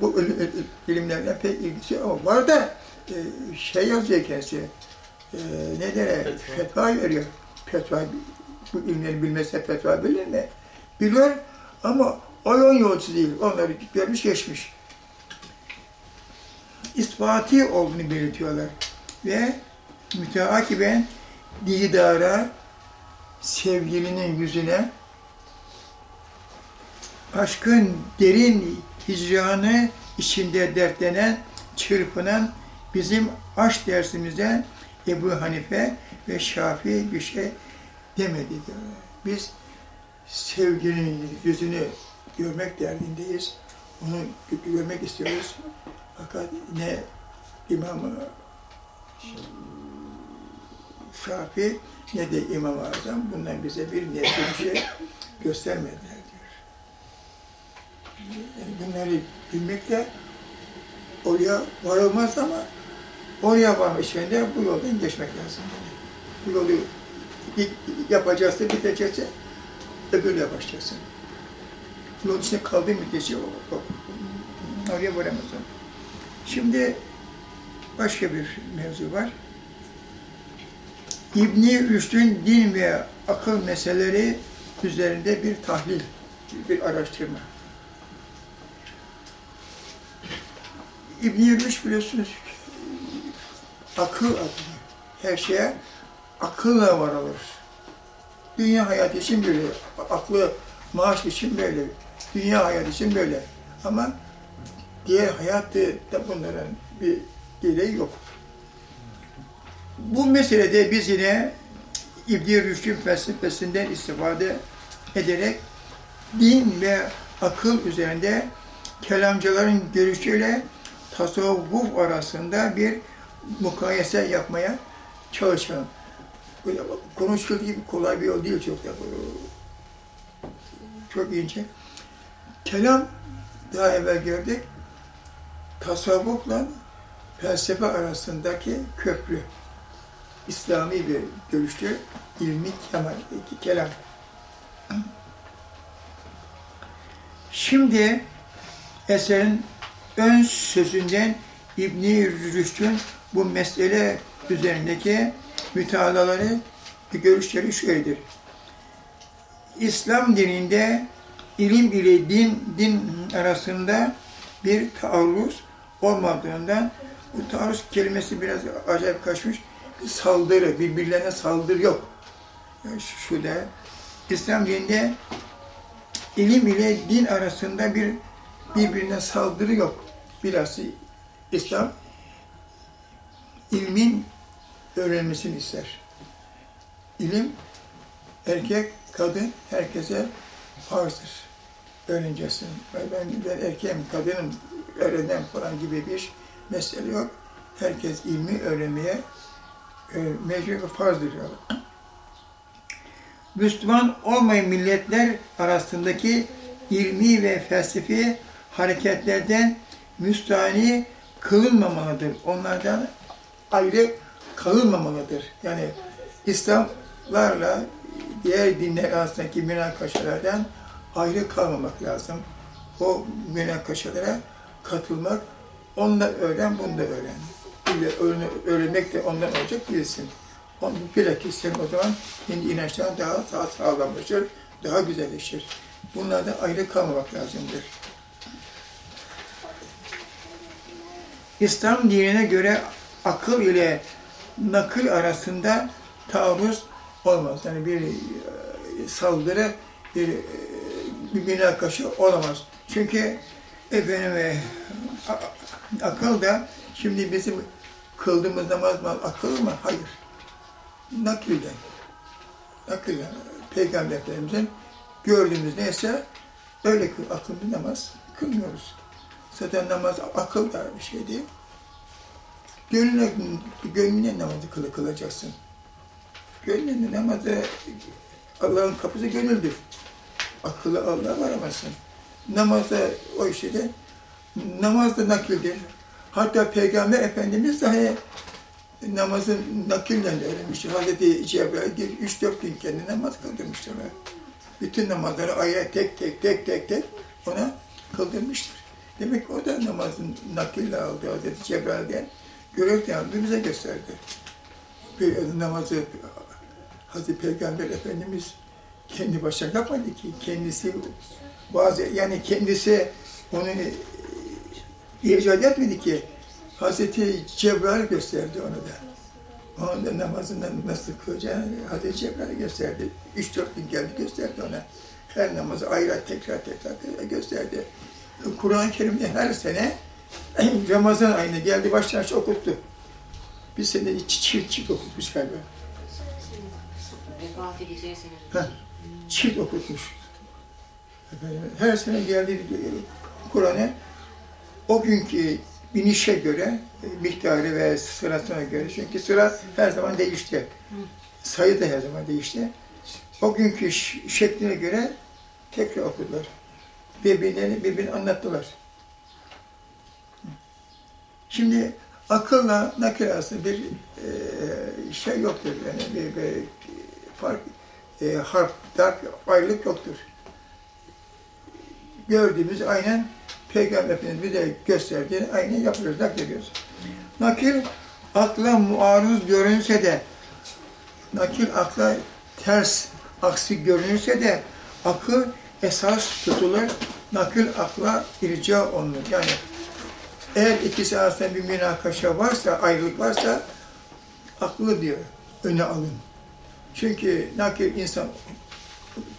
bu il- il- ilimlerle pek ilgisi yok. Var da e, şey yazıyor kendisi. E, ne der? Fetva. Fetva veriyor. Fetva, bu ilimleri bilmezse fetva bilir mi? Biliyor ama o yol yolcusu değil. Onları görmüş geçmiş. İspati olduğunu belirtiyorlar. Ve müteakiben didara sevgilinin yüzüne aşkın derin hicranı içinde dertlenen, çırpınan bizim aşk dersimizde Ebu Hanife ve Şafii bir şey demedi. Biz sevginin yüzünü görmek derdindeyiz. Onu görmek istiyoruz. Fakat ne İmam Şafii ne de İmam-ı Azam bundan bize bir nebze bir şey göstermediler bunları bilmek de oraya varılmaz ama oraya için de bu yoldan geçmek lazım. Bu yolu yapacaksın, biteceksin, öbürüne başlayacaksın. Yol içinde kaldığın müddetçe o, oraya varamazsın. Şimdi başka bir mevzu var. İbni Rüşd'ün din ve akıl meseleleri üzerinde bir tahlil, bir araştırma. İbni Rüşd biliyorsunuz akıl adına her şeye akılla varılır. Dünya hayatı için böyle, aklı maaş için böyle, dünya hayatı için böyle. Ama diğer hayatta da bunların bir gereği yok. Bu meselede biz yine İbn-i Rüşd'ün felsefesinden istifade ederek din ve akıl üzerinde kelamcıların görüşüyle tasavvuf arasında bir mukayese yapmaya çalışalım. Konuşulduğu gibi kolay bir yol değil çok da. Çok ince. Kelam daha evvel gördük. Tasavvufla felsefe arasındaki köprü. İslami bir görüştür. İlmi kemal, kelam. Şimdi eserin ön sözünden İbn-i Rüşd'ün bu mesele üzerindeki mütealaları, görüşleri şöyledir. İslam dininde ilim ile din, din arasında bir taarruz olmadığından bu taarruz kelimesi biraz acayip kaçmış. Bir saldırı, birbirlerine saldırı yok. Yani şurada İslam dininde ilim ile din arasında bir birbirine saldırı yok. Bilhassa İslam ilmin öğrenmesini ister. İlim erkek, kadın herkese farzdır. Öğreneceksin. Ben, ben erkeğim, kadınım, öğrenen falan gibi bir mesele yok. Herkes ilmi öğrenmeye e, mecbur ve farzdır. Müslüman olmayan milletler arasındaki ilmi ve felsefi hareketlerden müstahni kılınmamalıdır. Onlardan ayrı kalınmamalıdır. Yani İslamlarla diğer dinler arasındaki münakaşalardan ayrı kalmamak lazım. O münakaşalara katılmak, onu da öğren, bunu da öğren. Öğrenmek de ondan olacak bilsin. Onu bilakis sen o zaman kendi inançların daha, daha sağlamlaşır, daha güzelleşir. Bunlardan ayrı kalmamak lazımdır. İslam dinine göre akıl ile nakıl arasında taarruz olmaz. Yani bir e, saldırı, bir, e, bir münakaşa olamaz. Çünkü efendim e, akıl da şimdi bizim kıldığımız namaz mı akıl mı? Hayır. Nakilden. Nakilden. Peygamberlerimizin gördüğümüz neyse öyle kıl, akıllı namaz kılmıyoruz. Zaten namaz akıl da bir şey değil. Gönlüne, gönlüne namazı kılı kılacaksın. Gönlüne namazı, Allah'ın kapısı gönüldür. Akıllı Allah'a varamazsın. Namazda o işi de, namaz nakildir. Hatta Peygamber Efendimiz dahi namazı nakille öğrenmiştir. Hazreti Cebrail üç dört gün kendi namaz kıldırmıştır. Bütün namazları ayrı tek tek tek tek tek ona kıldırmıştır. Demek ki o da namazın nakille aldı Hazreti Cebrail'den. Görekten aldı, gösterdi. Bir namazı Hazreti Peygamber Efendimiz kendi başına yapmadı ki. Kendisi bazı yani kendisi onu e, icat etmedi ki. Hazreti Cebrail gösterdi onu da. Onun da namazından nasıl kılacağını Hazreti Cebrail gösterdi. Üç dört gün geldi gösterdi ona. Her namazı ayrı tekrar tekrar gösterdi. Kur'an-ı Kerim'de her sene Ramazan ayında geldi baştan okuttu. Bir sene çift çift okutmuş galiba. Heh. Çift okutmuş. Her sene geldi Kur'an'ı o günkü binişe göre, e, miktarı ve sırasına göre, çünkü sıra her zaman değişti. Sayı da her zaman değişti. O günkü şekline göre tekrar okudular. Birbirlerini birbirini anlattılar. Şimdi akılla nakil arasında bir e, şey yoktur. Yani bir, bir fark, e, harf, darp, ayrılık yoktur. Gördüğümüz aynen Peygamber Efendimiz bize gösterdiğini aynen yapıyoruz, naklediyoruz. Nakil akla muarız görünse de, nakil akla ters, aksi görünürse de akıl esas tutulur, nakil akla irca olunur. Yani eğer ikisi arasında bir münakaşa varsa, ayrılık varsa aklı diyor, öne alın. Çünkü nakil insan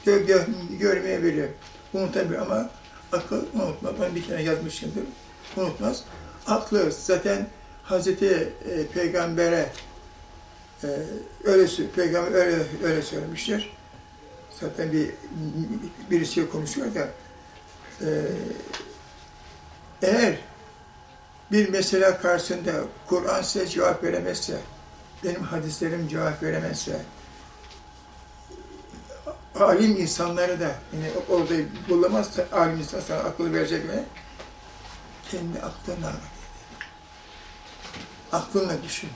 gö gö görmeyebilir, unutabilir ama akıl unutmaz. Ben bir kere yazmışımdır, unutmaz. Aklı zaten Hazreti e, Peygamber'e e, Peygamber öyle öyle söylemiştir. Zaten bir birisi konuşuyor da e, eğer bir mesele karşısında Kur'an size cevap veremezse, benim hadislerim cevap veremezse, alim insanları da yine orada bulamazsa alim insan sana akıl verecek mi? Kendi aklına aklınla düşün.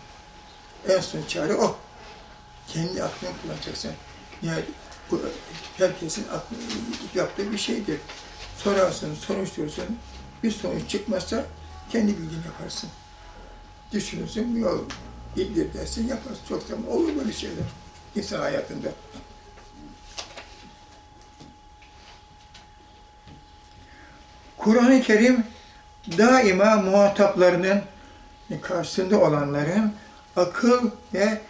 En son çare o. Kendi aklını kullanacaksın. Yani bu herkesin aklı, yaptığı bir şeydir. Sorarsın, soruşturursun. Bir sonuç çıkmazsa kendi bildiğini yaparsın. Düşünürsün, yol bildir dersin, yaparsın. Çok zaman olur böyle şeyler insan hayatında. Kur'an-ı Kerim daima muhataplarının karşısında olanların akıl ve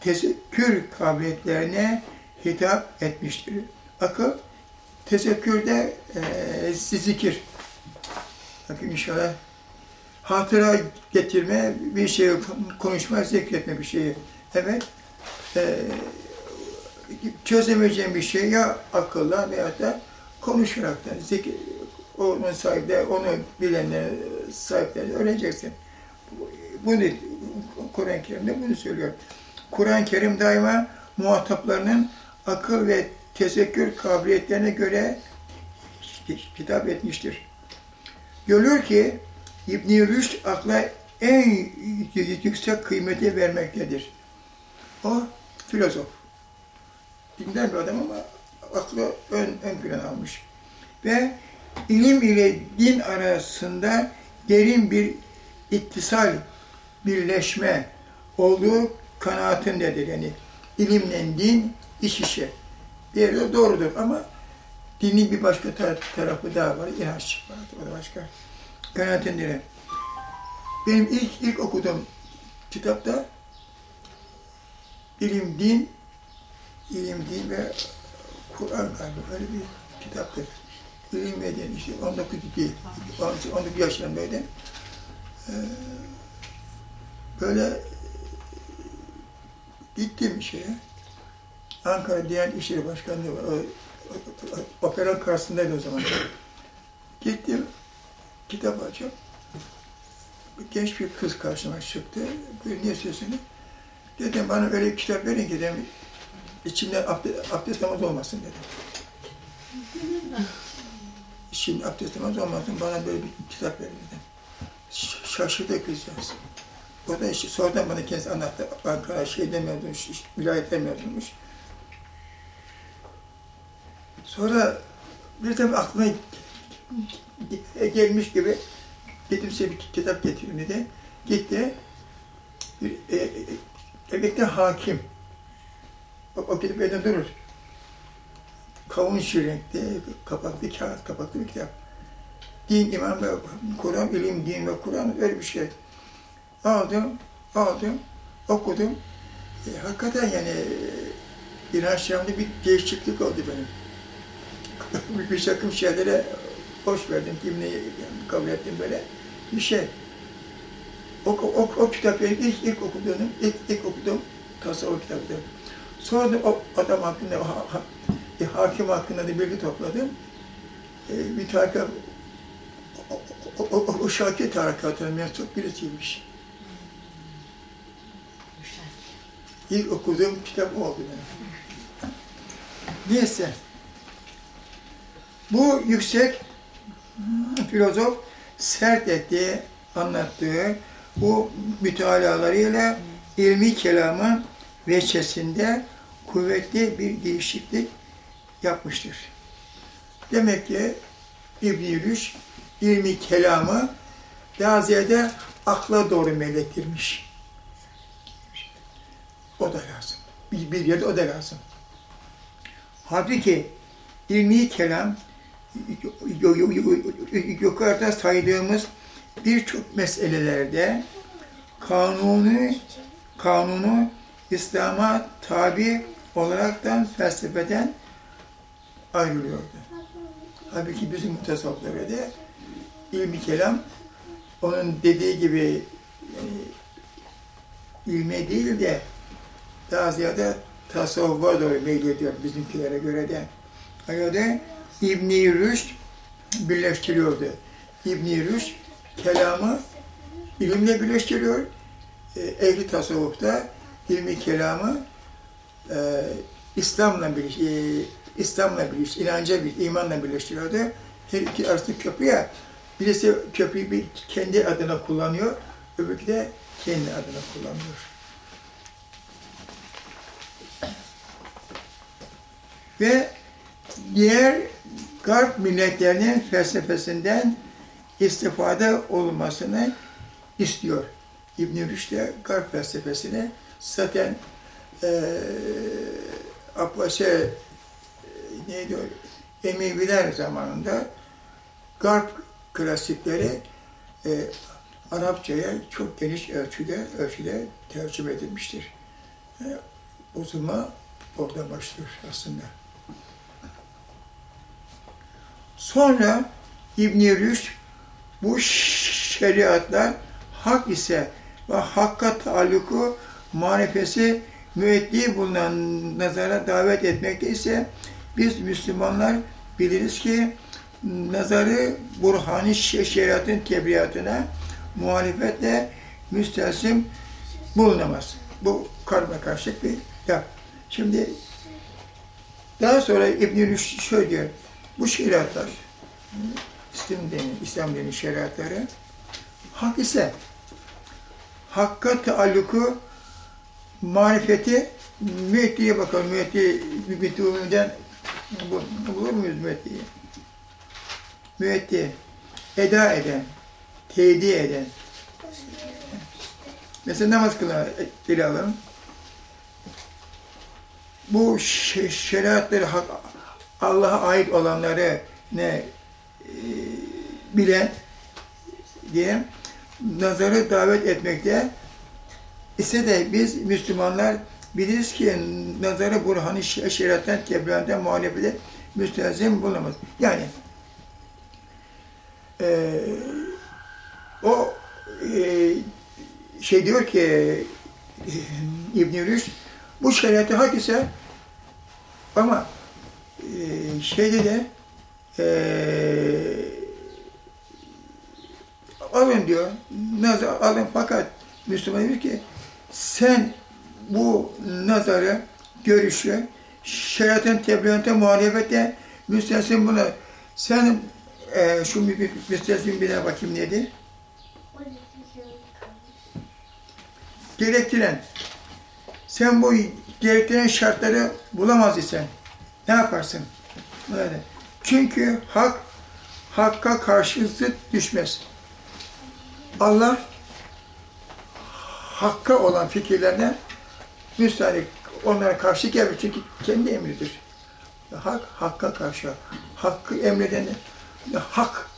tezekkür kabiliyetlerine hitap etmiştir. Akıl, tezekkürde e, zikir. Bakın inşallah hatıra getirme, bir şey konuşma, zikretme bir şeyi. Evet, e, çözemeyeceğim bir şey ya akılla veya da konuşaraktan, zikir, onun sahibi, onu bilenler, sahipleri öğreneceksin. Bunu Kur'an-ı Kerim'de bunu söylüyor. Kur'an-ı Kerim daima muhataplarının akıl ve tezekkür kabiliyetlerine göre hitap etmiştir. Görülür ki İbn-i Rüşd akla en yüksek kıymeti vermektedir. O filozof. Dindar bir adam ama aklı ön, ön plan almış. Ve ilim ile din arasında derin bir ittisal, birleşme olduğu kanaatindedir. Yani ilimle din iç içe. Bir yerde doğrudur ama dinin bir başka tar- tarafı daha var, inanç var, o da başka. Kanaatindedir. Benim ilk ilk okuduğum kitapta ilim, din, ilim, din ve Kur'an galiba öyle bir kitaptır. İlim ve din işte 19 değil, 19 yaşlarındaydım. Ee, böyle gittim şeye. Ankara Diyanet İşleri Başkanlığı. O, o, o, operanın karşısındaydı o zaman. Gittim, kitap açıp genç bir kız karşıma çıktı. Buyur ne istiyorsunuz? Dedim bana öyle bir kitap verin ki dedim, içimden abdest, abdest namaz olmasın dedim. İçimde abdest namaz olmasın, bana böyle bir kitap verin dedim. Şaşırdı kızcağız. O da işte sonradan bana kendisi anlattı. Ankara şeyden mezunmuş, vilayetten mezunmuş. Sonra birden aklıma gelmiş gibi dedim size bir kitap getireyim dedi. Gitti. Bir, e, e, emekli hakim. O, o kitap elinde durur. Kavun işi renkli, kapaklı kağıt, kapaklı bir kitap. Din, iman ve Kur'an, ilim, din ve Kur'an öyle bir şey. Aldım, aldım, okudum. E, hakikaten yani e, inançlarımda bir değişiklik oldu benim. Bir, takım şeylere hoş verdim, kimliği kabul ettim böyle bir şey. O, o, o kitap benim ilk, ilk okuduğum, ilk, ilk okuduğum tasavvuf kitabıydı. Sonra da o adam hakkında, o, ha, ha, e, hakim hakkında da bilgi topladım. E, bir tarikat, o, o, o, o, o Şakir tarikatının mensup birisiymiş. İlk okuduğum kitap oldu benim. Neyse. Bu yüksek filozof sert ettiği, anlattığı bu mütalalarıyla ilmi kelamın veçesinde kuvvetli bir değişiklik yapmıştır. Demek ki İbn-i ilmi kelamı daha akla doğru meylettirmiş. O da lazım. Bir, bir yerde o da lazım. Halbuki ilmi kelam yukarıda saydığımız birçok meselelerde kanunu kanunu İslam'a tabi olaraktan felsefeden ayrılıyordu. Halbuki bizim mutasavvıflara da ilmi kelam onun dediği gibi yani, ilme değil de daha ziyade tasavvufa doğru meylediyor bizimkilere göre de. Öyle İbn-i Rüşd birleştiriyordu. İbn-i Rüşd kelamı ilimle birleştiriyor. E, ehli tasavvufta ilmi kelamı e, İslam'la birleş, e, İslam'la birleş, inanca bir, imanla birleştiriyordu. Her iki arasında köprü ya. Birisi köprüyü bir kendi adına kullanıyor, öbürü de kendi adına kullanıyor. Ve diğer Garp milletlerinin felsefesinden istifade olmasını istiyor. İbn-i Rüşd de Garp felsefesini zaten e, Abbasi e, neydi? Emeviler zamanında Garp klasikleri e, Arapçaya çok geniş ölçüde ölçüde tercüme edilmiştir. E, bozulma orada başlıyor aslında. Sonra İbn-i Rüşd bu şeriatlar hak ise ve hakka taalluku marifesi müeddi bulunan nazara davet etmekte ise biz Müslümanlar biliriz ki nazarı burhani şeriatın tebliğatına muhalefetle müsteslim bulunamaz. Bu karma karşılık bir yap. Şimdi daha sonra İbn-i şöyle diyor, bu şeriatlar, İslam dini, İslam dini şeriatları, hak ise hakka taalluku marifeti müettiye bakalım. Müetti bütününden bulur muyuz müettiyi? Müetti eda eden, teyidi eden. Mesela namaz kılan ele alalım. Bu şeriatları Allah'a ait olanları ne e, bilen diye nazarı davet etmekte ise de biz Müslümanlar biliriz ki nazarı burhanı şeriattan tebliğatten muhalefete müstezim bulamaz. Yani e, o e, şey diyor ki e, İbn-i bu şeriatı hak ise ama şeyde de e, alın diyor, nazar alın fakat Müslüman diyor ki sen bu nazarı, görüşü, şeriatın tebliğate, muhalefete müsteslim buna. Sen e, şu bir daha bakayım neydi? Gerektiren. Sen bu gerektiren şartları bulamaz isen ne yaparsın? Böyle. Çünkü hak Hakka karşı zıt düşmez. Allah hakka olan fikirlerine müstahak onlara karşı gelmiş çünkü kendi emridir. Hak, hakka karşı. Hakkı emreden hak,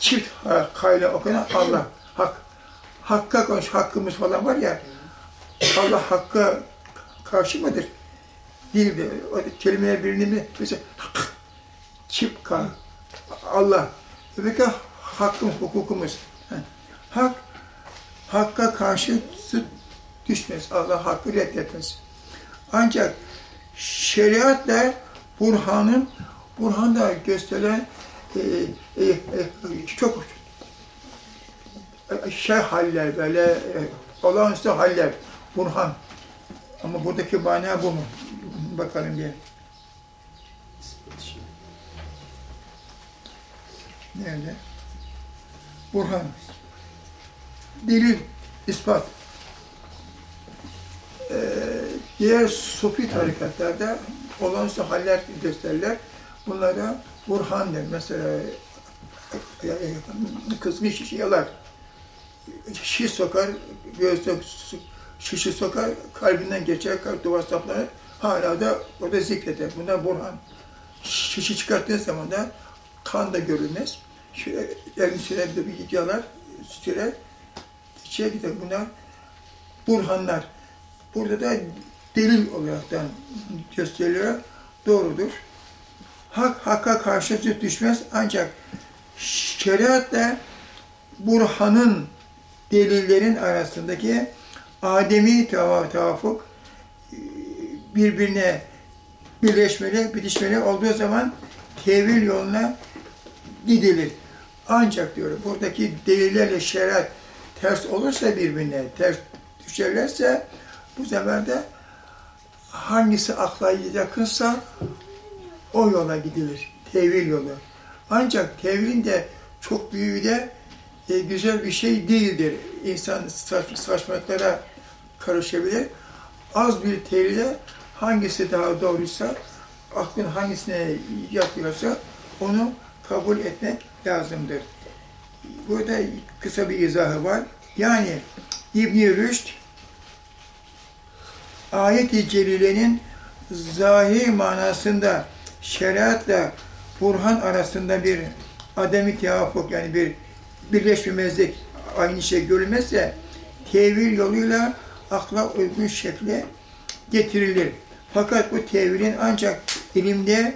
çift kayla okunan Allah, hak. Hakka konuş, hakkımız falan var ya, Allah hakka karşı mıdır? Değildir. O kelimeler birini mi? Mesela kay, Allah. Öbürkü hakkımız, hukukumuz. Hak, hakka karşı düşmez. Allah hakkı reddetmez. Ancak şeriatla Burhan'ın, Burhan'da gösterilen e, e, e, çok şey haller böyle e, olağanüstü haller Burhan. Ama buradaki mana bu mu? Bakalım diye. Nerede? Burhan. Delil, ispat. Ee, diğer sufi tarikatlarda olağanüstü haller gösterirler. Bunlara burhan der. Mesela e, e, kızgın şişi yalar. Şiş sokar, gözde şişi sokar, kalbinden geçer, kalp duvar saplanır. Hala da orada zikreder. Bunlar burhan. Şişi çıkarttığı zaman da kan da görülmez. Şöyle elin sürer bir iki yalar, sürer, içeri gider. Bunlar burhanlar. Burada da delil olaraktan gösteriliyor. Doğrudur. Hak hakka karşı zıt düşmez ancak şeriatla burhanın delillerin arasındaki ademi tevafuk birbirine birleşmeli, bitişmeli olduğu zaman tevil yoluna gidilir. Ancak diyor buradaki delillerle şeriat ters olursa birbirine, ters düşerlerse bu sefer de hangisi akla yakınsa o yola gidilir. Tevil yolu. Ancak tevilin de çok büyüğü de e, güzel bir şey değildir. İnsan saç, saçmalıklara karışabilir. Az bir tevhile hangisi daha doğruysa, aklın hangisine yapıyorsa onu kabul etmek lazımdır. Burada kısa bir izahı var. Yani İbn-i Rüşd ayet-i celilenin zahir manasında şeriatla Burhan arasında bir ademi tevafuk yani bir birleşmemezlik aynı şey görülmezse tevil yoluyla akla uygun şekle getirilir. Fakat bu tevilin ancak ilimde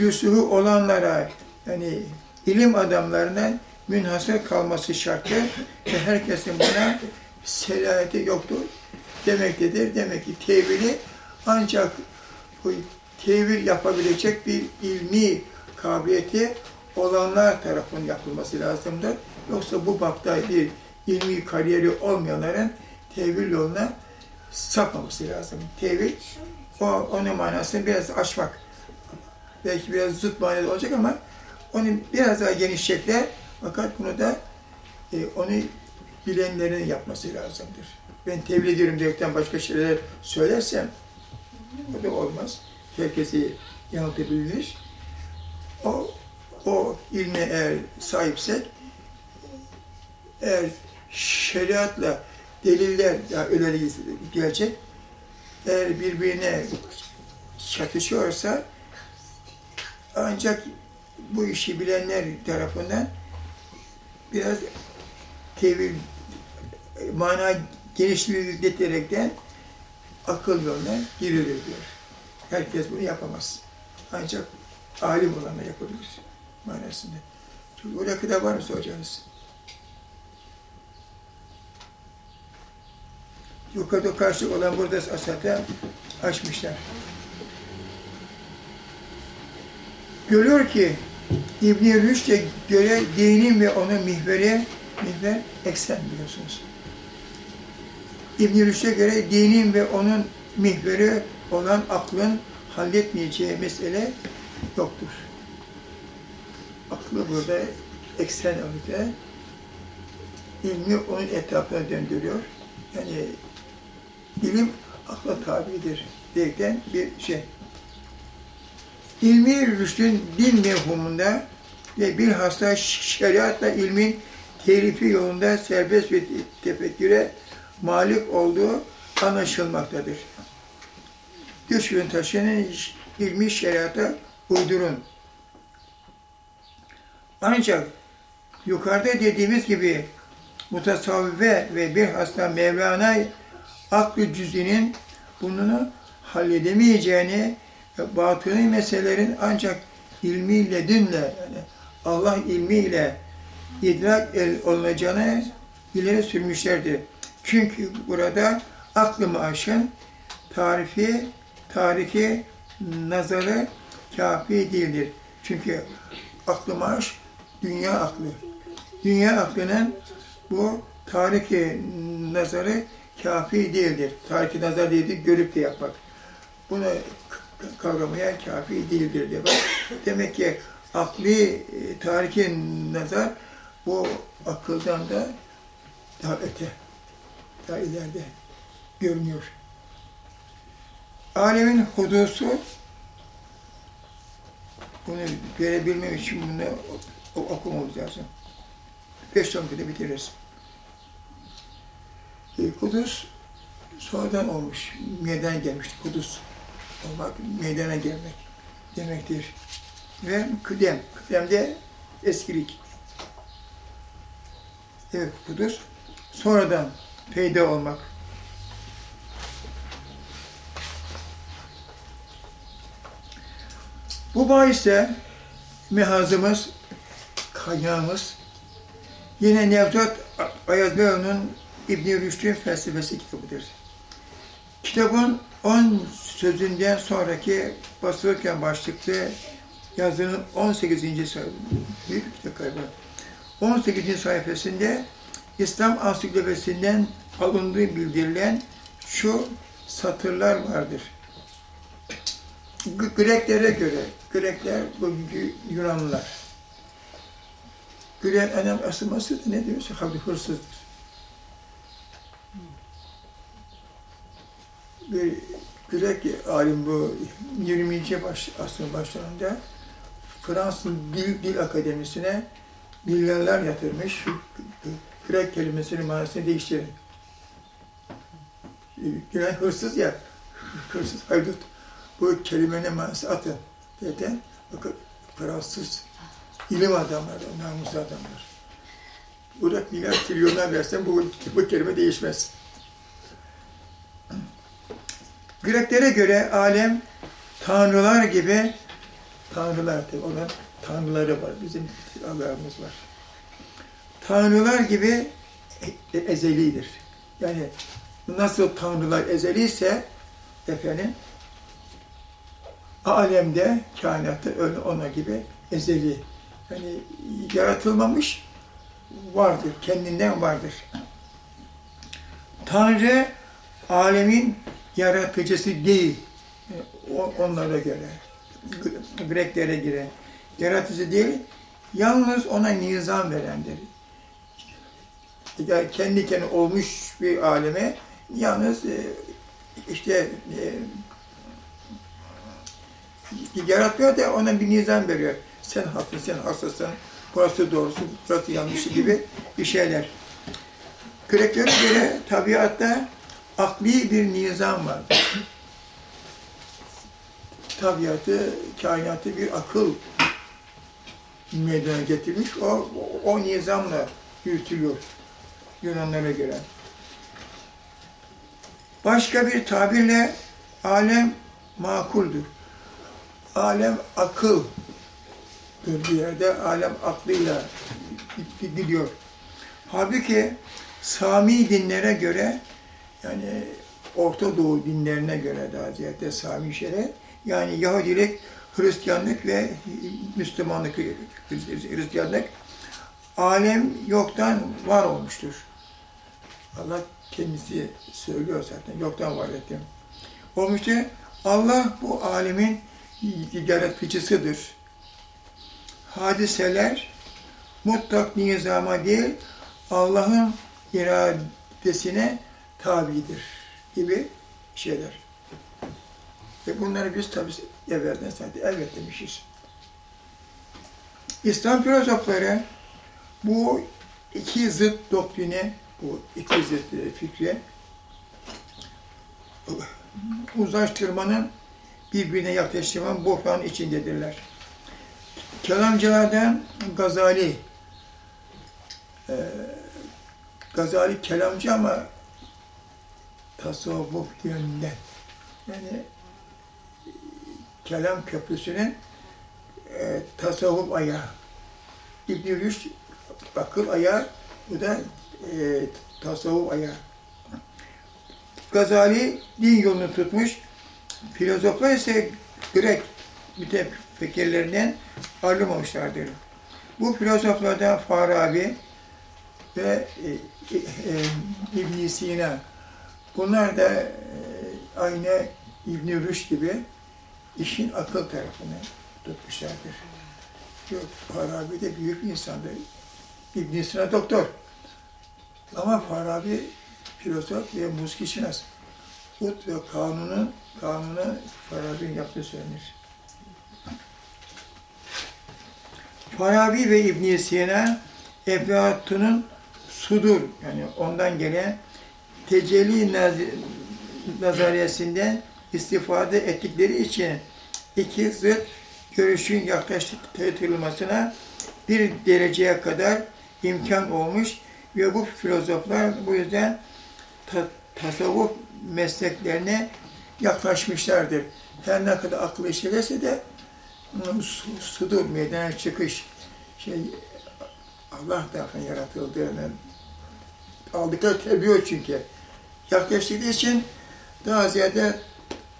rüsuhu olanlara yani ilim adamlarına münhasır kalması şartı ve herkesin buna selahiyeti yoktur demektedir. Demek ki tevili ancak bu tevil yapabilecek bir ilmi kabiliyeti olanlar tarafından yapılması lazımdır. Yoksa bu bakta bir ilmi kariyeri olmayanların tevil yoluna sapmaması lazım. Tevil, o, onun manasını biraz açmak. Belki biraz zıt manada olacak ama onu biraz daha genişletler. Fakat bunu da e, onu bilenlerin yapması lazımdır. Ben tevil ediyorum diyerekten başka şeyler söylersem o da olmaz. Herkesi yanıltabilir. O, o ilme eğer sahipsek eğer şeriatla deliller ya öyle gelecek eğer birbirine çatışıyorsa ancak bu işi bilenler tarafından biraz tevil mana genişleterekten akıl yoluna girilir diyor. Herkes bunu yapamaz. Ancak alim olanla yapabilir manasında. Oraya kadar var mı soracağınız? Yukarıda karşı olan burada aslında açmışlar. Görüyor ki İbn-i Rüşd'e göre dinin ve onun mihveri, mihver eksen biliyorsunuz. İbn-i Rüşd'e göre dinin ve onun mihveri olan aklın halletmeyeceği mesele yoktur. Aklı burada eksen önünde ilmi onun etrafına döndürüyor. Yani ilim akla tabidir diyerekten bir şey. İlmi rüştün din mevhumunda ve bilhassa şeriatla ilmin telifi yolunda serbest bir tefekküre malik olduğu anlaşılmaktadır. Düşün taşının ilmi şeriata uydurun. Ancak yukarıda dediğimiz gibi mutasavvife ve bir hasta Mevlana aklı cüzinin bunu halledemeyeceğini ve batını meselelerin ancak ilmiyle dünle yani Allah ilmiyle idrak olunacağını ileri sürmüşlerdir. Çünkü burada aklı maaşın tarifi, tarihi nazarı kafi değildir. Çünkü aklı maaş dünya aklı. Dünya aklının bu tarihi nazarı kafi değildir. Tarihi nazar değildir, görüp de yapmak. Bunu kavramaya kafi değildir bak. Demek ki akli tarihi nazar bu akıldan da daha öte, daha ileride görünüyor. Alemin hudusu bunu görebilmem için bunu okumamız lazım. Beş sonraki bitiririz. E, Kudüs sonradan olmuş, meydana gelmişti. Kudüs olmak, meydana gelmek demektir. Ve kıdem, kıdem de eskilik. Evet, Kudüs sonradan peyda olmak. Bu bahiste mehazımız, kaynağımız yine Nevzat Ayazbeyoğlu'nun İbn-i Rüşd'ün felsefesi kitabıdır. Kitabın 10 sözünden sonraki basılırken başlıklı yazının 18. sayfası, büyük kitap galiba. 18. sayfasında İslam ansiklopedisinden alındığı bildirilen şu satırlar vardır. Greklere göre, Grekler bugünkü Yunanlılar. Grek önem asılması ne diyorsa halbuki hırsızdır. Bir Grek alim bu 20. Baş, asrın başlarında Fransız Dil, Dil Akademisi'ne milyarlar yatırmış. Grek kelimesinin manasını değiştirin. Grek hırsız ya, hırsız, haydut. Bu kelimenin manası atın. Zaten bakın Fransız ilim adamları, namuslu adamlar. Burada milyar trilyonlar versen bu, bu kelime değişmez. Greklere göre alem tanrılar gibi tanrılar tabi olan tanrıları var. Bizim Allah'ımız var. Tanrılar gibi e, ezelidir. Yani nasıl tanrılar ezeliyse efendim alemde, kainatta öyle ona gibi ezeli. Yani yaratılmamış vardır, kendinden vardır. Tanrı alemin yaratıcısı değil. Onlara göre, Greklere göre yaratıcı değil, yalnız ona nizam verendir. Yani kendi kendine olmuş bir aleme yalnız işte yaratmıyor da ona bir nizam veriyor. Sen haklısın, sen haksızsın, burası doğrusu, burası yanlışı gibi bir şeyler. Greklere göre tabiatta akli bir nizam var. Tabiatı, kainatı bir akıl meydana getirmiş. O, o nizamla yürütülüyor Yunanlara göre. Başka bir tabirle alem makuldür. Alem akıl bir yerde alem aklıyla gidiyor. Halbuki Sami dinlere göre yani Orta Doğu dinlerine göre daha ziyade Sami şere yani Yahudilik, Hristiyanlık ve Müslümanlık, Hristiyanlık alem yoktan var olmuştur. Allah kendisi söylüyor zaten, yoktan var ettim. Olmuştur. Allah bu alemin yaratıcısıdır. Hadiseler mutlak nizama değil, Allah'ın iradesine tabidir gibi şeyler. Ve bunları biz tabi evvelden zaten evet demişiz. İslam filozofları bu iki zıt doktrini, bu iki zıt fikri uzlaştırmanın birbirine yaklaştırmanın buhran içindedirler. Kelamcılardan Gazali, e, Gazali kelamcı ama tasavvuf yönünden. Yani kelam köprüsünün e, tasavvuf ayağı. İbn-i akıl ayağı, bu da e, tasavvuf ayağı. Gazali din yolunu tutmuş. Filozoflar ise Grek mütefekkirlerinden ayrılmamışlardır. Bu filozoflardan Farabi ve e, e, e, ibn Sina bunlar da e, aynı ibn Rüşd gibi işin akıl tarafını tutmuşlardır. Yok, Farabi de büyük bir insandı. ibn Sina doktor. Ama Farabi filozof ve muski şinas. Ut ve kanunu, kanunu Farabi'nin yaptığı söylenir. Farabi ve İbn Sina Eflatun'un sudur yani ondan gelen tecelli naz nazariyesinden istifade ettikleri için iki zıt görüşün yaklaştırılmasına bir dereceye kadar imkan olmuş ve bu filozoflar bu yüzden ta tasavvuf mesleklerine yaklaşmışlardır. Her ne kadar aklı işlese de sudur, meydana çıkış, şey, Allah tarafından yaratıldığını aldıkları tebliğ çünkü. Yaklaştığı için daha ziyade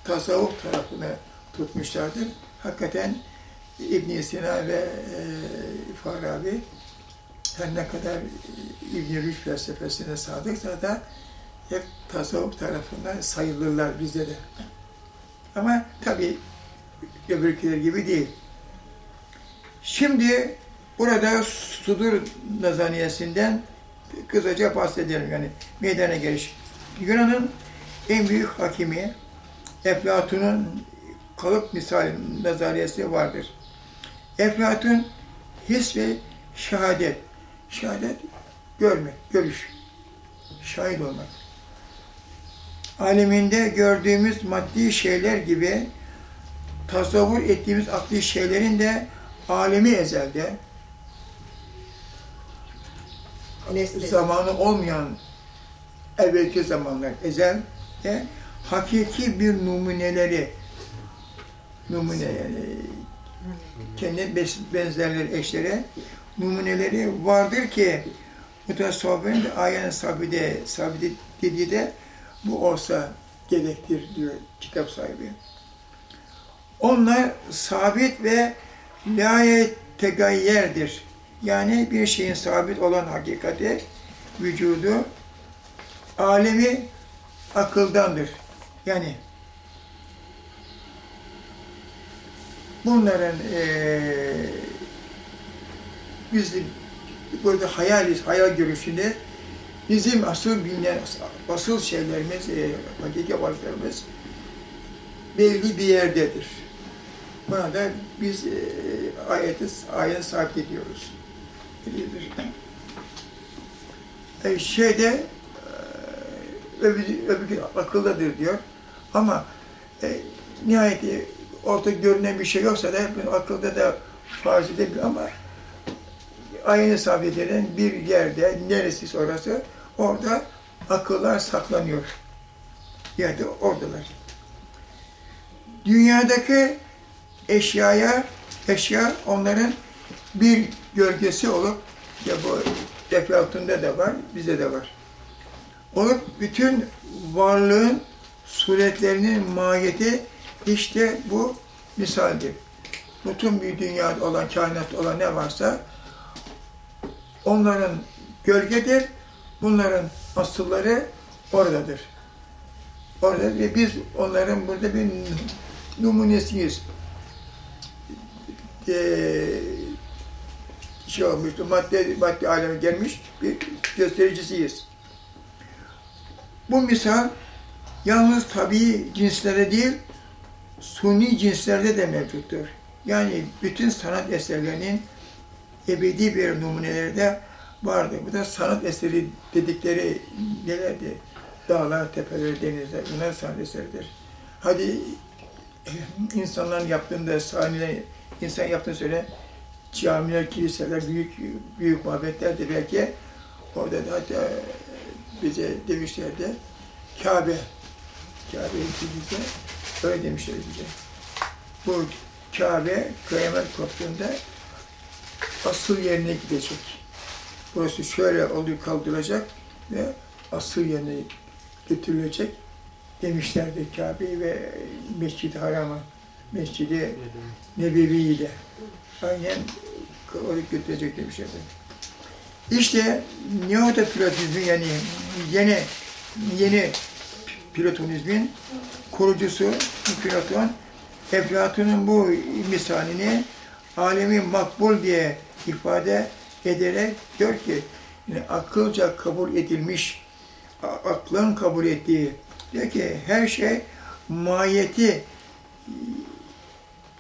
tasavvuf tarafını tutmuşlardır. Hakikaten ibn Sina ve e, Farabi her ne kadar İbn-i Rüşd felsefesine sadıksa da hep tasavvuf tarafından sayılırlar bizde de. Ama tabii öbürküler gibi değil. Şimdi burada sudur nazaniyesinden kısaca bahsedelim yani meydana geliş. Yunan'ın en büyük hakimi Eflatun'un kalıp misal nazariyesi vardır. Eflatun his ve şehadet. Şehadet görmek, görüş. Şahit olmak. Aleminde gördüğümüz maddi şeyler gibi tasavvur ettiğimiz akli şeylerin de alemi ezelde Nesli. zamanı olmayan evvelki zamanlar ezelde hakiki bir numuneleri numune yani kendi benzerleri eşlere numuneleri vardır ki mutasavvifin de ayen sabide sabide dediği de bu olsa gerektir diyor kitap sahibi. Onlar sabit ve layet tegayyerdir. Yani bir şeyin sabit olan hakikati, vücudu, alemi akıldandır. Yani bunların e, biz burada hayaliz, hayal görüşünde bizim asıl bilinen, asıl şeylerimiz, e, hakiki varlıklarımız belli bir yerdedir. Buna da biz e, ayeti, ayet sabit ediyoruz. E, şeyde e, öbür, öbür akıldadır diyor. Ama e, nihayet orta görünen bir şey yoksa da hep akılda da farz edebilir ama sabit eden bir yerde, neresi orası, orada akıllar saklanıyor. Yani oradalar. Dünyadaki eşyaya, eşya onların bir gölgesi olup, ya bu Eflatun'da da var, bizde de var. Olup bütün varlığın suretlerinin mahiyeti işte bu misaldir. Bütün bir dünyada olan, kainat olan ne varsa onların gölgedir, bunların asılları oradadır. Orada ve biz onların burada bir numunesiyiz. Ee, şey olmuştu, madde, madde alemi gelmiş bir göstericisiyiz. Bu misal yalnız tabii cinslere değil, suni cinslerde de mevcuttur. Yani bütün sanat eserlerinin ebedi bir numuneleri de vardı. Bu da sanat eseri dedikleri nelerdi? Dağlar, tepeler, denizler, bunlar sanat eseridir. Hadi insanların yaptığında sahneler, insan yaptığını söyle, camiler, kiliseler, büyük büyük mabetler de belki orada da hatta bize demişlerdi, Kabe, Kabe bize öyle demişler bize. Bu Kabe kıyamet koptuğunda asıl yerine gidecek. Burası şöyle oluyor kaldıracak ve asıl yerine götürülecek demişlerdi Kabe'yi ve Mescid-i Haram'a, Mescid-i Nebevi'yi de aynen oraya götürecek demişlerdi. İşte neotoplotizmin yani yeni yeni platonizmin kurucusu Platon, Eflatun'un bu misalini alemi makbul diye ifade ederek diyor ki yani akılca kabul edilmiş, aklın kabul ettiği diyor ki her şey mahiyeti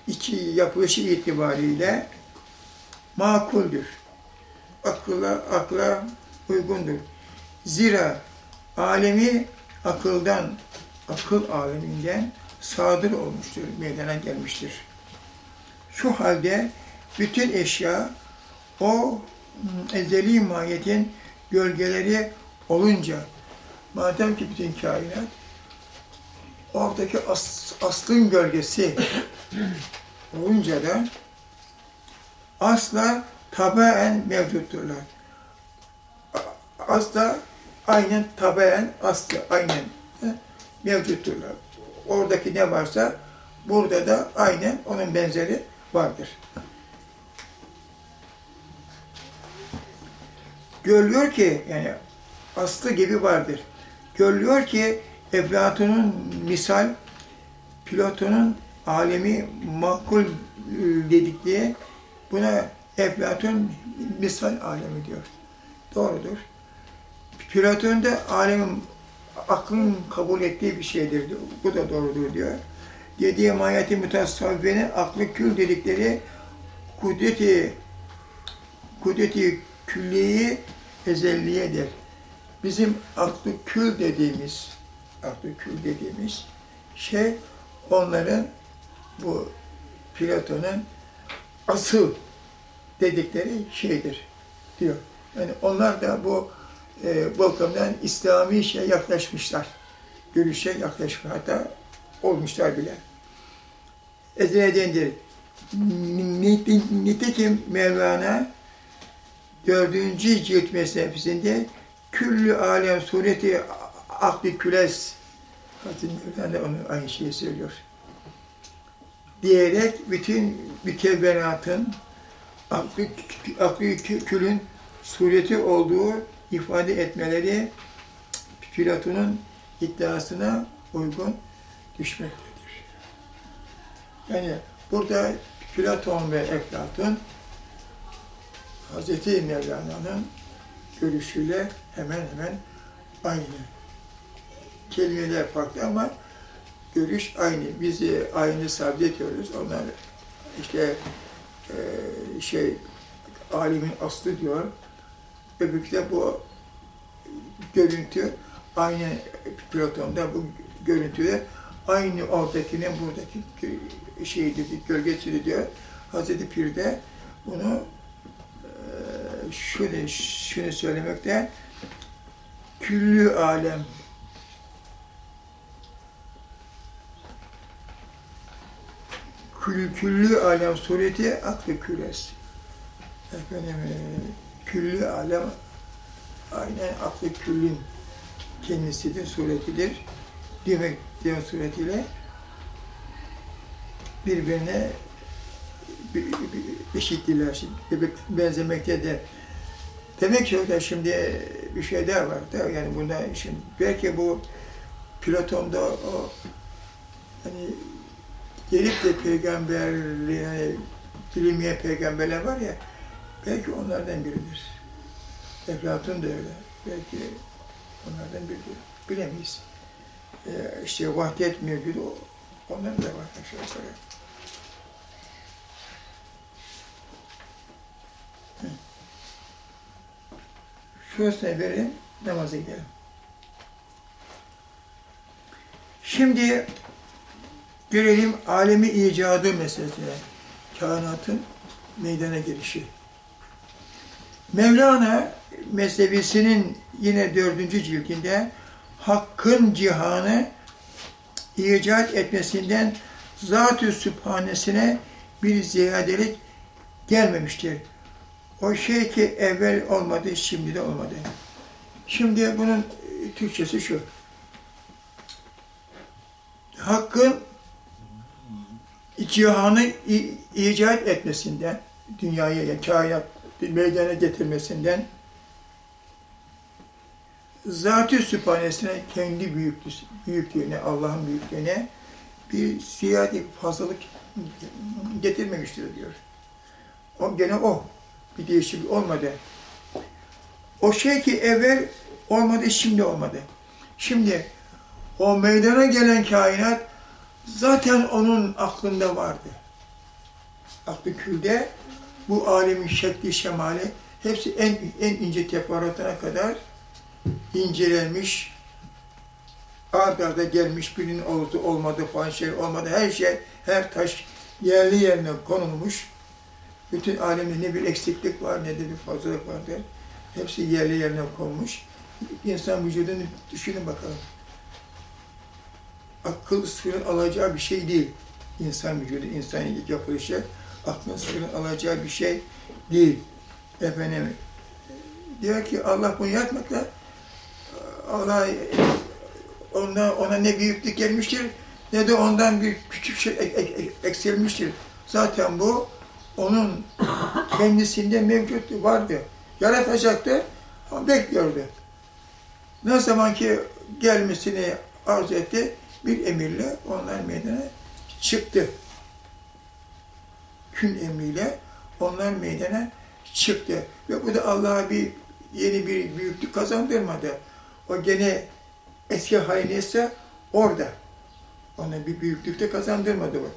içi yapılışı itibariyle makuldür. Akıla, akla uygundur. Zira alemi akıldan, akıl aleminden sadır olmuştur, meydana gelmiştir. Şu halde bütün eşya o mm, ezeli mahiyetin gölgeleri olunca, madem ki bütün kainat oradaki as, aslın gölgesi olunca da asla tabaen mevcutturlar. Asla aynen tabaen aslı aynen mevcutturlar. Oradaki ne varsa burada da aynen onun benzeri vardır. Görülüyor ki yani aslı gibi vardır. Görülüyor ki Eflatun'un misal, Platon'un alemi makul e, dedikleri buna Eflatun misal alemi diyor. Doğrudur. Platon da alemin aklın kabul ettiği bir şeydir. Bu da doğrudur diyor. Dediği mahiyeti mütasavvifenin aklı kül dedikleri kudreti kudreti külliyi ezelliyedir. Bizim aklı kül dediğimiz aklı kül dediğimiz şey onların bu Platon'un asıl dedikleri şeydir diyor. Yani onlar da bu e, bu bakımdan İslami şeye yaklaşmışlar. Görüşe yaklaşmış hatta olmuşlar bile. Ezeldendir. Nite- Nitekim Mevlana dördüncü cilt mesnefisinde küllü alem sureti akli küles Hazreti Mevlana onu aynı şeyi söylüyor. Diyerek bütün mükevvenatın aklı külün sureti olduğu ifade etmeleri Platon'un iddiasına uygun düşmektedir. Yani burada Platon ve Eflatun Hazreti Mevlana'nın görüşüyle hemen hemen aynı. Kelimeler farklı ama görüş aynı. Biz de aynı sabit ediyoruz. Onlar işte e, şey alimin aslı diyor. Öbürkü de bu görüntü aynı Platon'da bu görüntüde aynı oradakinin buradaki şeyi dedi, gölgesi diyor. Hazreti Pir de bunu e, şöyle şunu söylemekte küllü alem kül, küllü alem sureti aklı küres. Efendim, e, küllü alem aynen aklı küllün kendisidir, suretidir. Demek diğer suretiyle birbirine bi- bi- eşittiler. Benzemekte de Demek ki orada şimdi bir şey daha var da yani bunda şimdi belki bu Platon'da o hani gelip de peygamberliğe bilinmeyen peygamberler var ya belki onlardan biridir. Eflatun da öyle. Belki onlardan biridir. Bilemeyiz. Ee, işte vahdet mevcudu onların da var aşağı yukarı. Şurasına verelim, namaza gidelim. Şimdi görelim alemi icadı meselesine, kainatın meydana gelişi. Mevlana Mesnevisinin yine dördüncü cildinde hakkın cihanı icat etmesinden zat-ı sübhanesine bir ziyadelik gelmemiştir. O şey ki evvel olmadı, şimdi de olmadı. Şimdi bunun Türkçesi şu. Hakkın cihanı i- icat etmesinden, dünyaya, yani kainat meydana getirmesinden, Zat-ı Sübhanesine kendi büyüklüğü- büyüklüğüne, Allah'ın büyüklüğüne bir ziyade fazlalık getirmemiştir diyor. O gene o. Bir değişiklik olmadı. O şey ki evvel olmadı, şimdi olmadı. Şimdi o meydana gelen kainat zaten onun aklında vardı. Aklı külde bu alemin şekli, şemali hepsi en, en ince teferruatına kadar incelenmiş, ard gelmiş, birinin oldu, olmadı falan şey olmadı. Her şey, her taş yerli yerine konulmuş. Bütün alemde ne bir eksiklik var ne de bir fazlalık vardır. Hepsi yerli yerine konmuş. İnsan vücudunu düşünün bakalım. Akıl sırrın alacağı bir şey değil. İnsan vücudu, insan yapılışı aklın sırrın alacağı bir şey değil. Efendim, diyor ki Allah bunu yapmakla Allah ona, ona ne büyüklük gelmiştir ne de ondan bir küçük şey ek- ek- ek- eksilmiştir. Zaten bu onun kendisinde mevcut vardı. Yaratacaktı bekliyordu. Ne zaman ki gelmesini arz etti, bir emirle onlar meydana çıktı. Kün emriyle onlar meydana çıktı. Ve bu da Allah'a bir yeni bir büyüklük kazandırmadı. O gene eski halineyse orada. Ona bir büyüklük de kazandırmadı bu.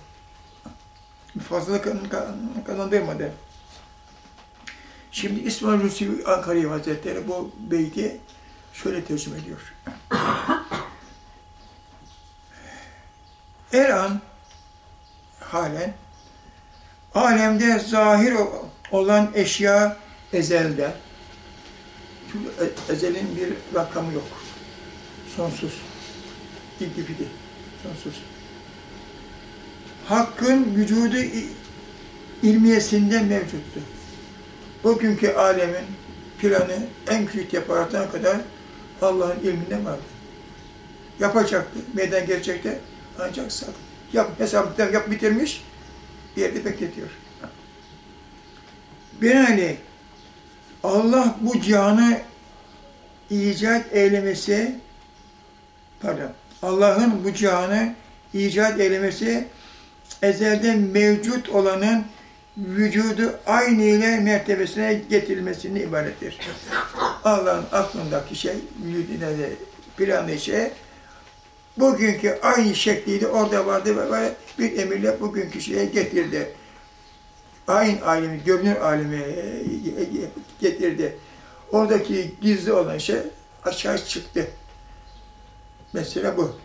Bir fazlalık kazan- kazandırmadı. Şimdi İsmail Hüsnü Ankara Hazretleri bu beyti şöyle tercüme ediyor. Her an halen alemde zahir olan eşya ezelde. Çünkü e- ezelin bir rakamı yok. Sonsuz. İlgifidi. Sonsuz. Hakkın vücudu ilmiyesinde mevcuttu. Bugünkü alemin planı en küçük teferruatına kadar Allah'ın ilminde vardı. Yapacaktı. Meydan gelecekte ancak sak. Yap, hesabı yap bitirmiş, bir yerde bekletiyor. Binaenaleyh Allah bu cihanı icat eylemesi, pardon, Allah'ın bu cihanı icat eylemesi ezelden mevcut olanın vücudu aynı ile mertebesine getirilmesini ibarettir. Allah'ın aklındaki şey, vücuduna planlı şey, bugünkü aynı şekliyle orada vardı ve- ve bir emirle bugünkü şeye getirdi. Aynı alemi, görünür alemi e, getirdi. Oradaki gizli olan şey aşağı çıktı. Mesela bu.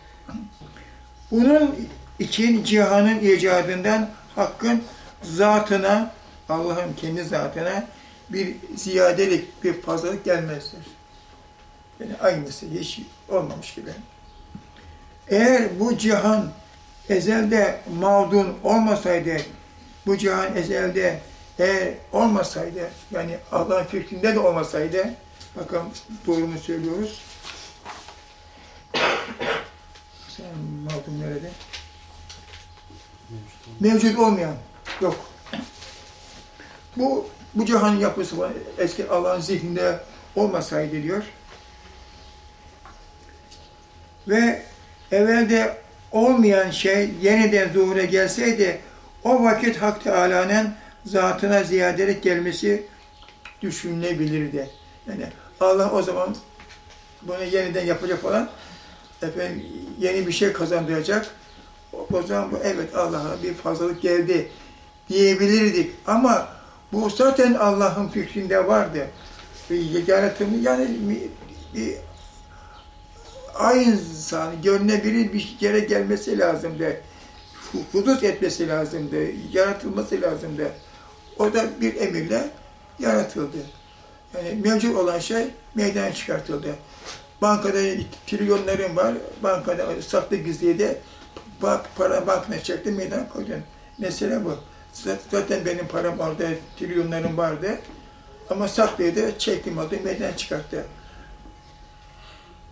Bunun için cihanın icadından hakkın zatına, Allah'ın kendi zatına bir ziyadelik, bir fazlalık gelmezdir. Yani aynısı, hiç olmamış gibi. Eğer bu cihan ezelde mağdun olmasaydı, bu cihan ezelde eğer olmasaydı, yani Allah'ın fikrinde de olmasaydı, bakın doğru mu söylüyoruz? Sen mağdun nerede? Mevcut olmayan, yok. Bu, bu cihan yapısı var, eski Allah'ın zihninde olmasaydı diyor. Ve evvelde olmayan şey yeniden zuhura gelseydi, o vakit Hak Teala'nın zatına ziyadelik gelmesi düşünülebilirdi. Yani Allah o zaman bunu yeniden yapacak falan, efendim yeni bir şey kazandıracak. O, zaman bu evet Allah'a bir fazlalık geldi diyebilirdik. Ama Bu zaten Allah'ın fikrinde vardı. Yaratımı yani insan görünebilir bir yere gelmesi lazımdı. Hudut etmesi lazımdı. Yaratılması lazımdı. O da bir emirle yaratıldı. Yani mevcut olan şey meydana çıkartıldı. Bankada trilyonların var, bankada saklı gizliye de pa- para bankına çekti, meydana koydun. Mesele bu. Zaten benim param orada, trilyonlarım vardı. Ama saklıydı, çektim aldım, meydana çıkarttı.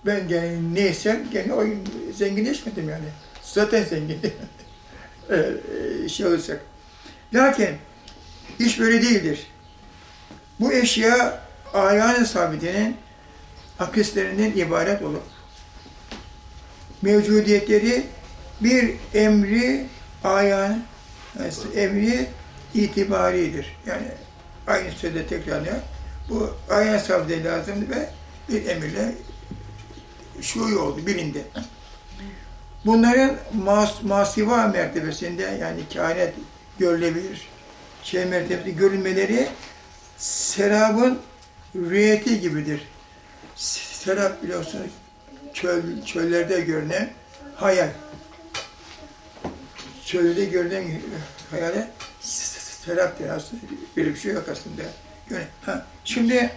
Ben gene neysem gene o zenginleşmedim yani. Zaten zengindim. Ee, şey olursak. Lakin iş böyle değildir. Bu eşya ayağın sabitinin akislerinden ibaret olup mevcudiyetleri bir emri ayağın yani emri itibaridir. Yani aynı sözde tekrarlıyor. Bu ayağın sabiti lazımdı ve bir emirle şu oldu, bilindi. Bunların mas masiva mertebesinde yani kainat görülebilir şey mertebesi görünmeleri serabın rüyeti gibidir. Serap biliyorsunuz çöl, çöllerde görünen hayal. Çölde görünen hayale seraptır aslında. Böyle bir şey yok aslında. Yani, ha, şimdi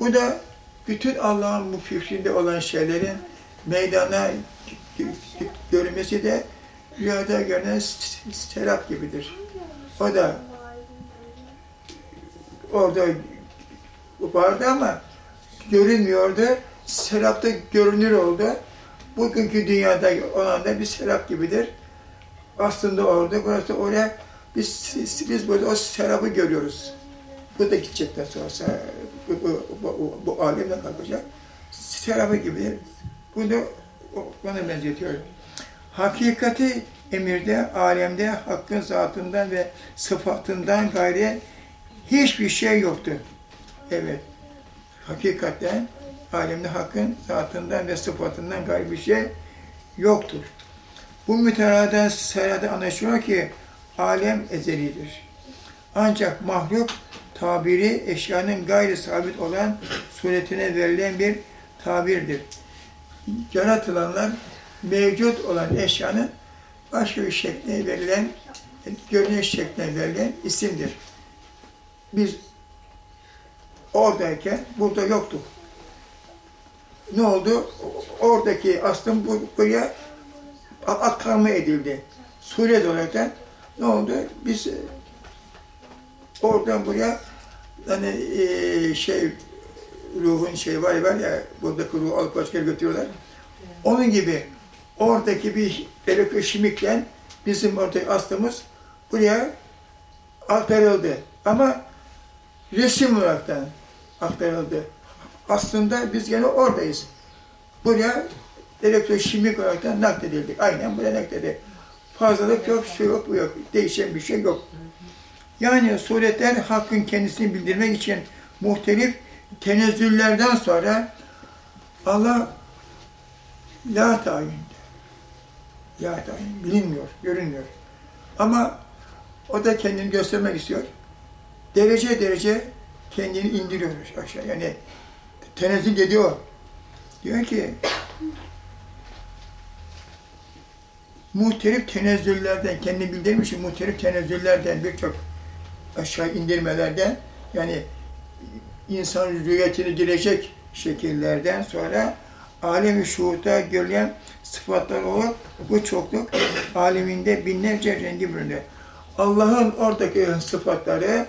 bu da bütün Allah'ın bu fikrinde olan şeylerin meydana görünmesi de rüyada görünen serap gibidir. O da orada vardı ama görünmüyordu. Serapta görünür oldu. Bugünkü dünyada olan da bir serap gibidir. Aslında orada, burası oraya biz, biz burada o serabı görüyoruz. Bu da gidecekten sonra bu, bu, bu, bu alemden kalkacak. Serabı gibidir. Bunu bana benzetiyor. Hakikati emirde, alemde hakkın zatından ve sıfatından gayri hiçbir şey yoktu. Evet. Hakikaten alemde hakkın zatından ve sıfatından gayri bir şey yoktur. Bu müteradan serada anlaşılıyor ki alem ezelidir. Ancak mahluk tabiri eşyanın gayri sabit olan suretine verilen bir tabirdir. Yaratılanlar mevcut olan eşyanın başka bir şekline verilen, görünüş şekline verilen isimdir. Biz oradayken burada yoktuk. Ne oldu? Oradaki aslında bu, buraya aktarma edildi. Suriye'de olarak ne oldu? Biz oradan buraya hani e, şey ruhun şey var var ya buradaki ruhu alıp başka götürüyorlar. Onun gibi oradaki bir elektroşimikle bizim oradaki aslımız buraya aktarıldı. Ama resim olaraktan aktarıldı. Aslında biz gene oradayız. Buraya elektroşimik olarak nakledildik. Aynen buraya nakledildik. Fazlalık yok, şu yok, bu yok. Değişen bir şey yok. Yani suretler hakkın kendisini bildirmek için muhtelif tenezzüllerden sonra Allah la tayinde. La tayin. Bilinmiyor, görünmüyor. Ama o da kendini göstermek istiyor. Derece derece kendini indiriyor aşağı. Yani tenezzül ediyor. Diyor ki muhtelif tenezzüllerden, kendi bildirmiş muhtelif tenezzüllerden birçok aşağı indirmelerden yani insan rüyetini girecek şekillerden sonra alemi şuurda görülen sıfatlar olup bu çokluk aleminde binlerce rengi bürünür. Allah'ın oradaki sıfatları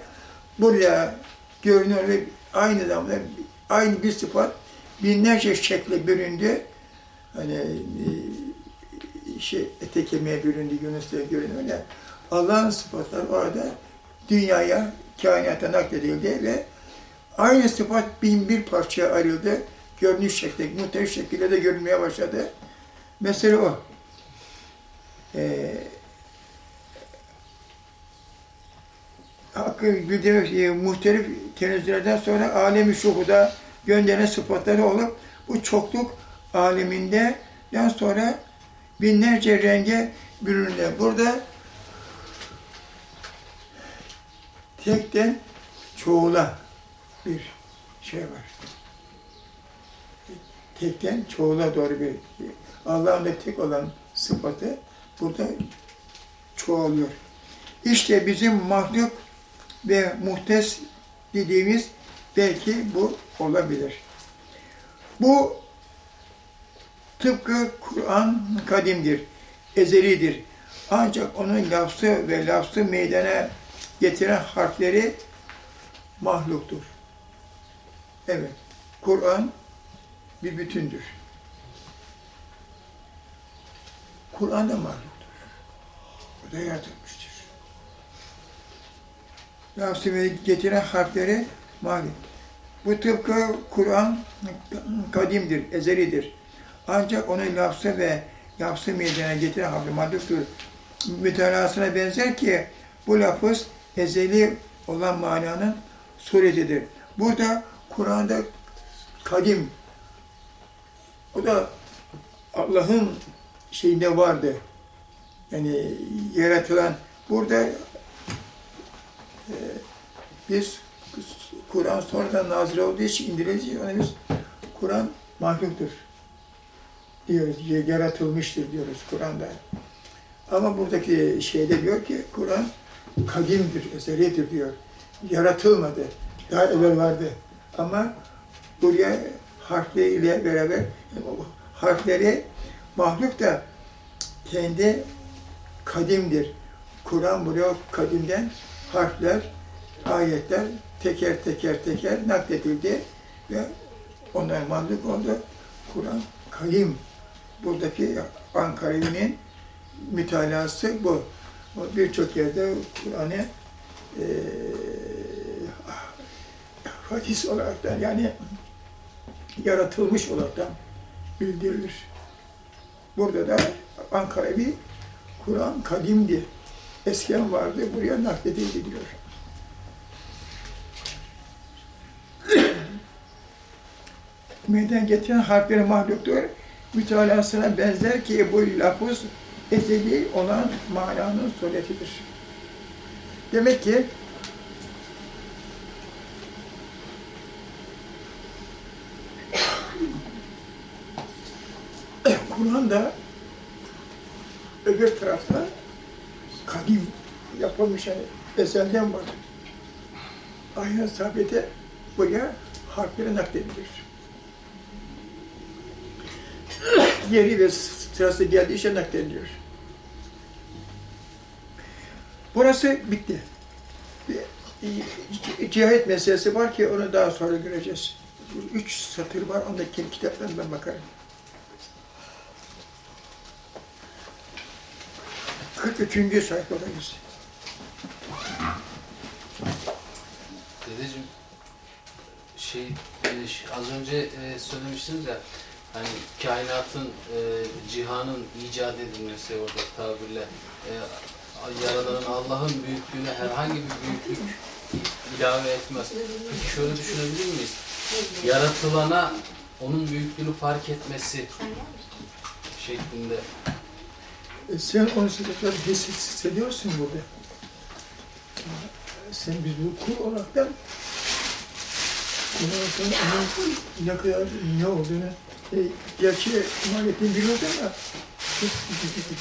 buraya görünüyor ve aynı zamanda aynı bir sıfat binlerce şekle büründü. Hani e, şey ete kemiğe büründü, Yunus'ta görünüyor. Allah'ın sıfatları orada dünyaya, kainata nakledildi ve aynı sıfat bin bir parçaya ayrıldı. Görünüş şekli, muhtelif şekilde de görünmeye başladı. Mesela o. Ee, hakkı e, muhtelif tenezzüllerden sonra alemi şuhuda gönderen sıfatları olup bu çokluk aleminde sonra binlerce renge bürünür. Burada tekten çoğula bir şey var. Tekten çoğula doğru bir Allah'ın da tek olan sıfatı burada çoğalıyor. İşte bizim mahluk ve muhtes dediğimiz belki bu olabilir. Bu tıpkı Kur'an kadimdir, ezelidir. Ancak onun lafzı ve lafzı meydana getiren harfleri mahluktur. Evet, Kur'an bir bütündür. Kur'an da mahluktur. O da yaratılmıştır. Ve getiren harfleri mahluk. Bu tıpkı Kur'an kadimdir, ezelidir. Ancak onun lafzı ve lafzı meydana getiren harfi mahluktur. Mütelasına benzer ki bu lafız ezeli olan mananın suretidir. Burada Kur'an'da kadim, o da Allah'ın şeyinde vardı. Yani yaratılan, burada e, biz Kur'an sonradan nazil olduğu için indirildiği ona biz Kur'an mahluktur diyoruz, yaratılmıştır diyoruz Kur'an'da. Ama buradaki şeyde diyor ki Kur'an kadimdir, ezelidir diyor. Yaratılmadı. Daha evvel vardı. Ama buraya harfleriyle beraber harfleri mahluk da kendi kadimdir. Kur'an buraya kadimden harfler, ayetler teker teker teker nakledildi ve onlar mahluk oldu. Kur'an kadim. Buradaki Ankara'nın mütalası bu. Birçok yerde Kur'an'ı e, hadis olarak da yani yaratılmış olarak da bildirilir. Burada da Ankara bir Kur'an kadimdi. Eskiden vardı, buraya nakledildi diyor. Meydan getiren harfleri mahluktur. Mütalasına benzer ki bu lafız ezeli olan mananın suretidir. Demek ki Kur'an'da öbür tarafta kadim yapılmış yani ezelden var. Aynen sabite buraya harfleri nakledilir. Yeri ve sırası geldiği işe naklediliyor. Burası bitti. Bir Cihayet meselesi var ki onu daha sonra göreceğiz. Üç satır var, ondaki kitaplarından bakarım. 43. sayfadayız. Dedeciğim şey e, az önce e, söylemiştiniz ya hani kainatın e, cihanın icat edilmesi orada tabirle e, yaradanın Allah'ın büyüklüğüne herhangi bir büyüklük ilave etmez. Peki şöyle düşünebilir miyiz? Yaratılana onun büyüklüğünü fark etmesi şeklinde. E, sen onu sıcakları hissediyorsun burada. Sen biz bu kul olaraktan kul olaraktan onun ne ne olduğunu e, gerçi maliyetini biliyoruz ama çok,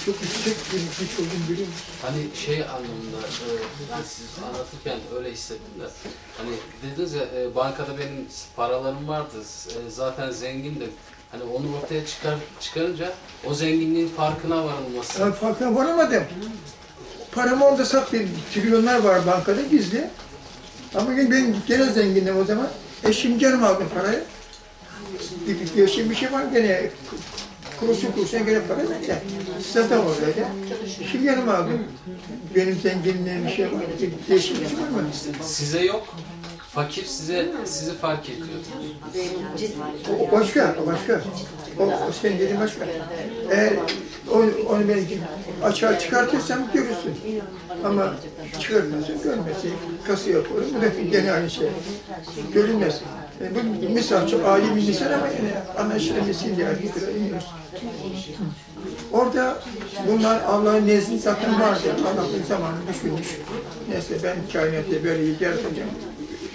çok yüksek bir güç olduğunu biliyoruz. Hani şey anlamında e, ben siz anlatırken öyle hissettim de hani dediniz ya e, bankada benim paralarım vardı e, zaten zengindim. Hani onu ortaya çıkar çıkarınca o zenginliğin farkına varılması. Ben farkına varamadım. Paramı orada sakladım. Trilyonlar var bankada gizli. Ama yine ben gene zengindim o zaman. Eşim canım aldım parayı. Bir, eşim bir şey var gene kuruşu kuruşuna gene para bende. Zaten oradaydı. Şimdi yanıma aldım. Benim zenginliğim bir şey var. Bir şey var mı? Size yok. Fakir size sizi fark ediyor. O, başka, o başka. O, o senin dediğin başka. Eğer onu, onu ben açığa çıkartırsam görürsün. Ama çıkartmazsın, görmezsin. Kasaya koyun, bu da gene aynı şey. Görünmez. E, bu misal çok âli bir misal ama yine anlaşılabilsin diye. Bilmiyoruz. Orada bunlar Allah'ın nezdinde zaten vardı. Allah bir zamanı düşünmüş. Neyse ben kainatı böyle yaratacağım.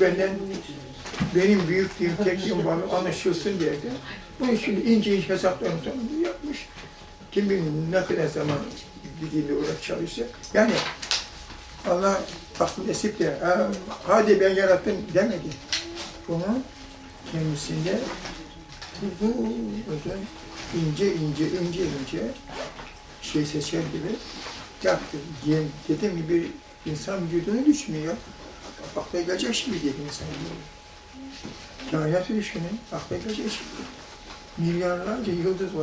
Benden benim büyüklüğüm, tekliğim var anlaşılsın diye de. Bunun için ince ince hesaplarını sonunda yapmış. Kim bilir ne kadar zaman gidiyle uğraş çalışacak. Yani Allah aklı esip de "Ha, hadi ben yarattım demedi. Bunu kendisinde özel ince ince ince ince şey seçer gibi yaptı. Dedim ki bir insan vücudunu düşünüyor. Akla gelecek şimdi dedi insan. Kainatı düşünün, akla gelecek şimdi. Milyarlarca yıldız var